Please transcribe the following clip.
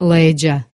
Leja.